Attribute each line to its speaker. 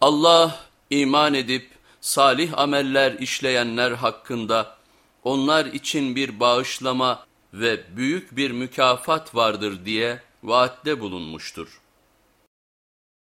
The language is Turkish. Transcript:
Speaker 1: Allah iman edip salih ameller işleyenler hakkında onlar için bir bağışlama ve büyük bir mükafat vardır diye vaatte bulunmuştur.